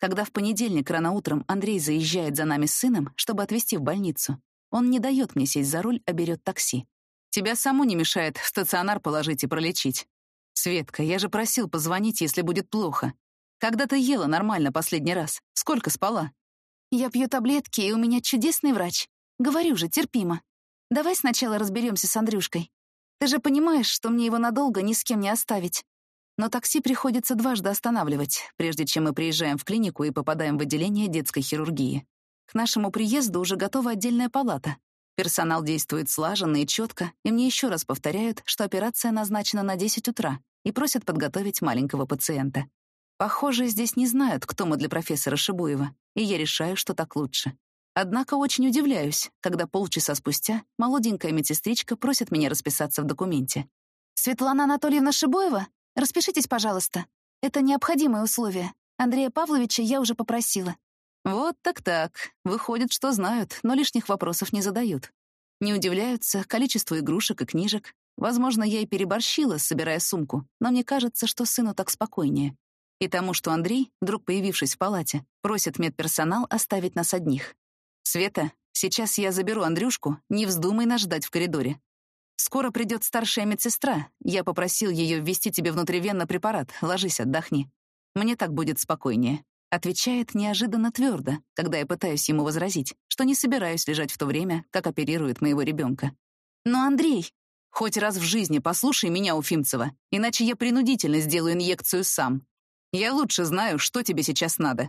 Когда в понедельник рано утром Андрей заезжает за нами с сыном, чтобы отвезти в больницу, он не дает мне сесть за руль, а берет такси. Тебя саму не мешает в стационар положить и пролечить. Светка, я же просил позвонить, если будет плохо. Когда ты ела нормально последний раз? Сколько спала? Я пью таблетки, и у меня чудесный врач. Говорю же, терпимо. Давай сначала разберемся с Андрюшкой. Ты же понимаешь, что мне его надолго ни с кем не оставить. Но такси приходится дважды останавливать, прежде чем мы приезжаем в клинику и попадаем в отделение детской хирургии. К нашему приезду уже готова отдельная палата. Персонал действует слаженно и четко, и мне еще раз повторяют, что операция назначена на 10 утра и просят подготовить маленького пациента. Похоже, здесь не знают, кто мы для профессора Шибуева, и я решаю, что так лучше. Однако очень удивляюсь, когда полчаса спустя молоденькая медсестричка просит меня расписаться в документе. «Светлана Анатольевна Шибоева, распишитесь, пожалуйста. Это необходимое условие. Андрея Павловича я уже попросила». Вот так-так. Выходит, что знают, но лишних вопросов не задают. Не удивляются количеству игрушек и книжек. Возможно, я и переборщила, собирая сумку, но мне кажется, что сыну так спокойнее. И тому, что Андрей, вдруг появившись в палате, просит медперсонал оставить нас одних. «Света, сейчас я заберу Андрюшку, не вздумай нас ждать в коридоре. Скоро придет старшая медсестра. Я попросил ее ввести тебе внутривенно препарат. Ложись, отдохни. Мне так будет спокойнее. Отвечает неожиданно твердо, когда я пытаюсь ему возразить, что не собираюсь лежать в то время, как оперируют моего ребенка. «Но, Андрей, хоть раз в жизни послушай меня, Уфимцева, иначе я принудительно сделаю инъекцию сам. Я лучше знаю, что тебе сейчас надо».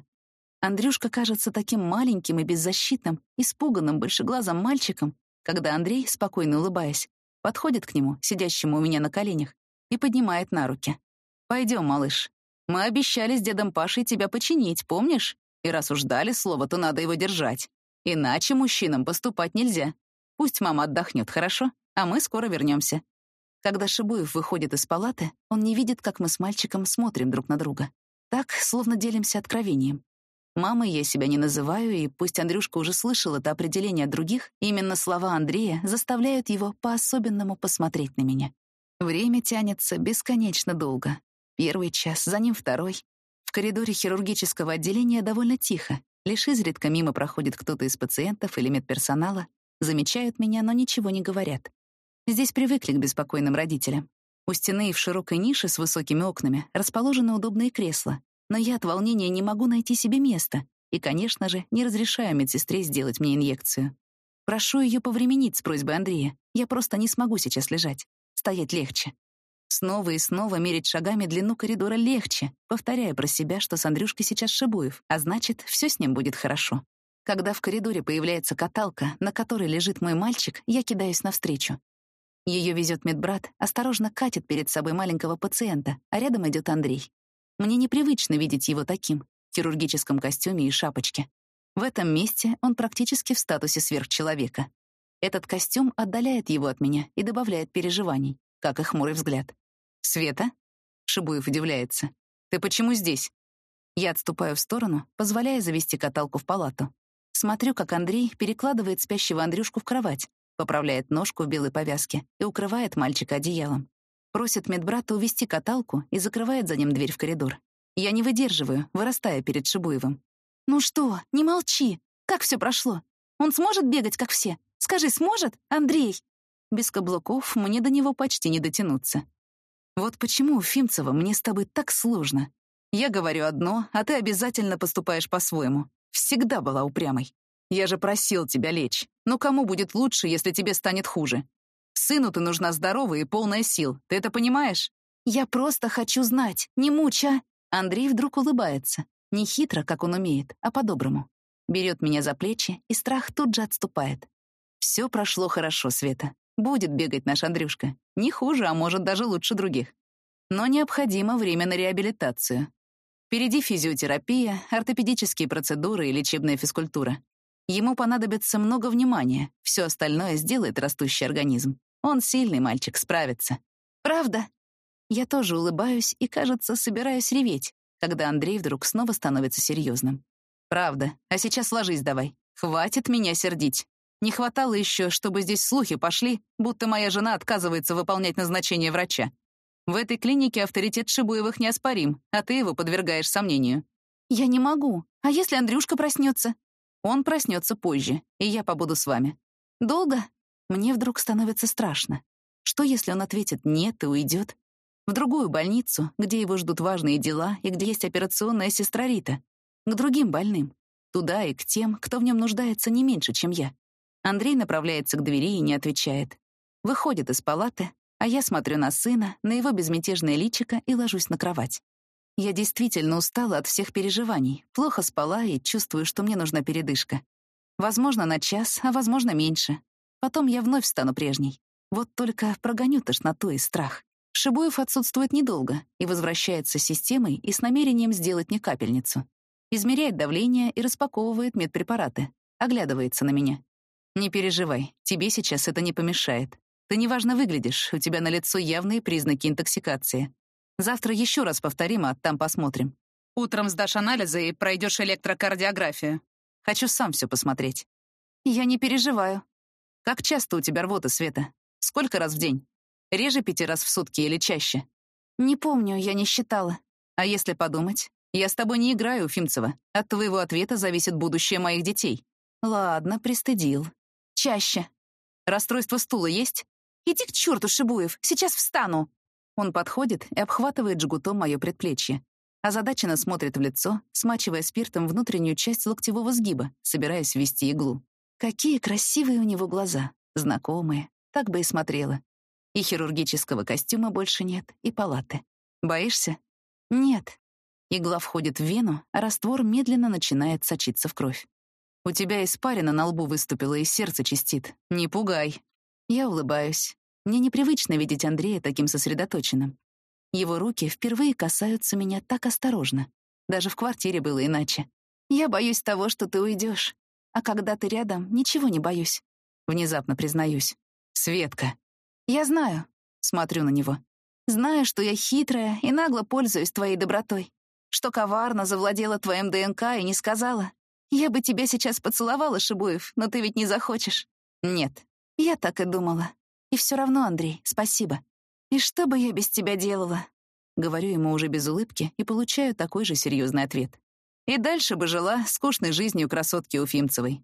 Андрюшка кажется таким маленьким и беззащитным, испуганным большеглазым мальчиком, когда Андрей, спокойно улыбаясь, подходит к нему, сидящему у меня на коленях, и поднимает на руки. «Пойдем, малыш, мы обещали с дедом Пашей тебя починить, помнишь? И раз уж дали слово, то надо его держать. Иначе мужчинам поступать нельзя. Пусть мама отдохнет, хорошо? А мы скоро вернемся. Когда Шибуев выходит из палаты, он не видит, как мы с мальчиком смотрим друг на друга. Так, словно делимся откровением. Мамой я себя не называю, и пусть Андрюшка уже слышал это определение других, именно слова Андрея заставляют его по-особенному посмотреть на меня. Время тянется бесконечно долго, Первый час, за ним второй. В коридоре хирургического отделения довольно тихо. Лишь изредка мимо проходит кто-то из пациентов или медперсонала. Замечают меня, но ничего не говорят. Здесь привыкли к беспокойным родителям. У стены и в широкой нише с высокими окнами расположены удобные кресла. Но я от волнения не могу найти себе места. И, конечно же, не разрешаю медсестре сделать мне инъекцию. Прошу ее повременить с просьбой Андрея. Я просто не смогу сейчас лежать. Стоять легче. Снова и снова мерить шагами длину коридора легче, повторяя про себя, что с Андрюшкой сейчас Шибуев, а значит, все с ним будет хорошо. Когда в коридоре появляется каталка, на которой лежит мой мальчик, я кидаюсь навстречу. Ее везет медбрат, осторожно катит перед собой маленького пациента, а рядом идет Андрей. Мне непривычно видеть его таким, в хирургическом костюме и шапочке. В этом месте он практически в статусе сверхчеловека. Этот костюм отдаляет его от меня и добавляет переживаний как и хмурый взгляд. «Света?» — Шибуев удивляется. «Ты почему здесь?» Я отступаю в сторону, позволяя завести каталку в палату. Смотрю, как Андрей перекладывает спящего Андрюшку в кровать, поправляет ножку в белой повязке и укрывает мальчика одеялом. Просит медбрата увести каталку и закрывает за ним дверь в коридор. Я не выдерживаю, вырастая перед Шибуевым. «Ну что, не молчи! Как все прошло? Он сможет бегать, как все? Скажи, сможет, Андрей?» Без каблуков мне до него почти не дотянуться. Вот почему, Фимцева, мне с тобой так сложно. Я говорю одно, а ты обязательно поступаешь по-своему. Всегда была упрямой. Я же просил тебя лечь. Но кому будет лучше, если тебе станет хуже? Сыну ты нужна здоровая и полная сил. Ты это понимаешь? Я просто хочу знать. Не муча. Андрей вдруг улыбается. Не хитро, как он умеет, а по-доброму. Берет меня за плечи, и страх тут же отступает. Все прошло хорошо, Света. Будет бегать наш Андрюшка. Не хуже, а может, даже лучше других. Но необходимо время на реабилитацию. Впереди физиотерапия, ортопедические процедуры и лечебная физкультура. Ему понадобится много внимания, все остальное сделает растущий организм. Он сильный мальчик, справится. Правда? Я тоже улыбаюсь и, кажется, собираюсь реветь, когда Андрей вдруг снова становится серьезным. Правда. А сейчас ложись давай. Хватит меня сердить. Не хватало еще, чтобы здесь слухи пошли, будто моя жена отказывается выполнять назначение врача. В этой клинике авторитет Шибуевых неоспорим, а ты его подвергаешь сомнению. Я не могу. А если Андрюшка проснется? Он проснется позже, и я побуду с вами. Долго? Мне вдруг становится страшно. Что, если он ответит «нет» и уйдет? В другую больницу, где его ждут важные дела и где есть операционная сестра Рита. К другим больным. Туда и к тем, кто в нем нуждается не меньше, чем я. Андрей направляется к двери и не отвечает. Выходит из палаты, а я смотрю на сына, на его безмятежное личико и ложусь на кровать. Я действительно устала от всех переживаний, плохо спала и чувствую, что мне нужна передышка. Возможно, на час, а возможно, меньше. Потом я вновь стану прежней. Вот только прогоню тошноту и страх. Шибуев отсутствует недолго и возвращается с системой и с намерением сделать мне капельницу. Измеряет давление и распаковывает медпрепараты, Оглядывается на меня. «Не переживай, тебе сейчас это не помешает. Ты неважно выглядишь, у тебя на лицо явные признаки интоксикации. Завтра еще раз повторим, а там посмотрим. Утром сдашь анализы и пройдешь электрокардиографию. Хочу сам все посмотреть». «Я не переживаю». «Как часто у тебя рвота, Света? Сколько раз в день? Реже пяти раз в сутки или чаще?» «Не помню, я не считала». «А если подумать? Я с тобой не играю, Уфимцева. От твоего ответа зависит будущее моих детей». «Ладно, пристыдил. Чаще. Расстройство стула есть?» «Иди к черту, Шибуев, сейчас встану!» Он подходит и обхватывает жгутом мое предплечье. Озадаченно смотрит в лицо, смачивая спиртом внутреннюю часть локтевого сгиба, собираясь ввести иглу. Какие красивые у него глаза, знакомые, так бы и смотрела. И хирургического костюма больше нет, и палаты. Боишься? Нет. Игла входит в вену, а раствор медленно начинает сочиться в кровь. У тебя испарина на лбу выступила, и сердце чистит. Не пугай. Я улыбаюсь. Мне непривычно видеть Андрея таким сосредоточенным. Его руки впервые касаются меня так осторожно. Даже в квартире было иначе. Я боюсь того, что ты уйдешь. А когда ты рядом, ничего не боюсь. Внезапно признаюсь. Светка. Я знаю. Смотрю на него. Знаю, что я хитрая и нагло пользуюсь твоей добротой. Что коварно завладела твоим ДНК и не сказала. Я бы тебя сейчас поцеловала, Шибуев, но ты ведь не захочешь. Нет. Я так и думала. И все равно, Андрей, спасибо. И что бы я без тебя делала? Говорю ему уже без улыбки и получаю такой же серьезный ответ. И дальше бы жила скучной жизнью красотки Уфимцевой.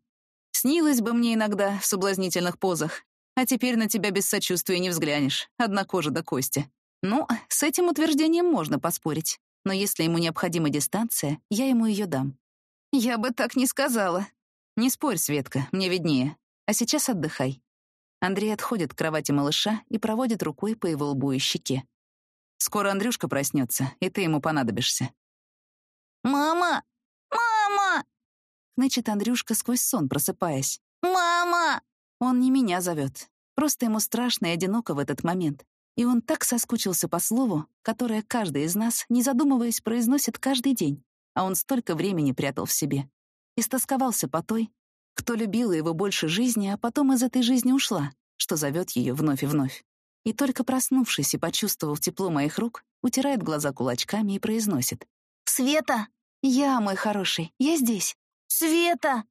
Снилось бы мне иногда в соблазнительных позах, а теперь на тебя без сочувствия не взглянешь, одна кожа до кости. Ну, с этим утверждением можно поспорить, но если ему необходима дистанция, я ему ее дам. Я бы так не сказала. Не спорь, Светка, мне виднее. А сейчас отдыхай. Андрей отходит к кровати малыша и проводит рукой по его лбу и щеке. Скоро Андрюшка проснется, и ты ему понадобишься. «Мама! Мама!» — хнычет Андрюшка сквозь сон, просыпаясь. «Мама!» Он не меня зовет. Просто ему страшно и одиноко в этот момент. И он так соскучился по слову, которое каждый из нас, не задумываясь, произносит каждый день, а он столько времени прятал в себе. Истосковался по той, кто любила его больше жизни, а потом из этой жизни ушла, что зовет ее вновь и вновь. И только проснувшись и почувствовав тепло моих рук, утирает глаза кулачками и произносит. «Света!» «Я, мой хороший, я здесь». «Света!»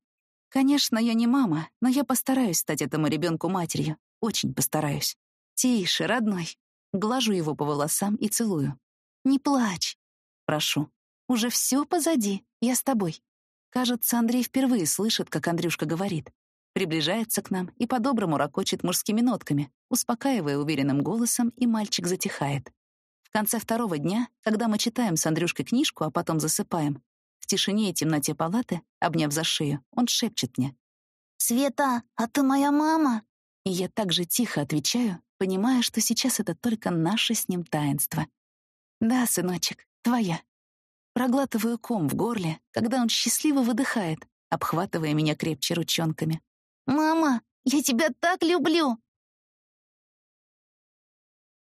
Конечно, я не мама, но я постараюсь стать этому ребенку матерью. Очень постараюсь. Тише, родной. Глажу его по волосам и целую. Не плачь. Прошу. Уже все позади. Я с тобой. Кажется, Андрей впервые слышит, как Андрюшка говорит. Приближается к нам и по-доброму ракочет мужскими нотками, успокаивая уверенным голосом, и мальчик затихает. В конце второго дня, когда мы читаем с Андрюшкой книжку, а потом засыпаем, в тишине и темноте палаты, обняв за шею, он шепчет мне. «Света, а ты моя мама?» И я так же тихо отвечаю, понимая, что сейчас это только наше с ним таинство. «Да, сыночек, твоя». Проглатываю ком в горле, когда он счастливо выдыхает, обхватывая меня крепче ручонками. «Мама, я тебя так люблю!»